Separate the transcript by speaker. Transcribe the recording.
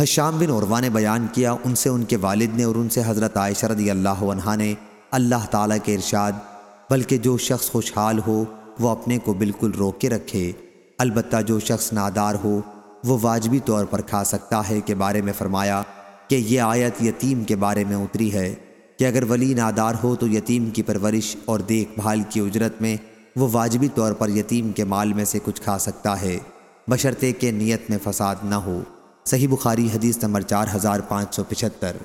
Speaker 1: حشام بن عروہ نے بیان کیا، ان سے ان کے والد نے اور ان سے حضرت عائشہ رضی اللہ عنہ نے اللہ تعالیٰ کے ارشاد، بلکہ جو شخص خوشحال ہو، وہ اپنے کو بالکل روک کے رکھے۔ البتہ جو شخص نادار ہو، وہ واجبی طور پر کھا سکتا ہے کے بارے میں فرمایا کہ یہ آیت یتیم کے بارے میں اتری ہے۔ کہ اگر ولی نادار ہو تو یتیم کی پرورش اور دیکھ بھال کی اجرت میں وہ واجبی طور پر یتیم کے مال میں سے کچھ کھا سکتا ہے، بشرطے کہ نیت میں فساد نہ ہو۔ صحیح بخاری حدیث نمبر چار ہزار پانچ سو پچہتر۔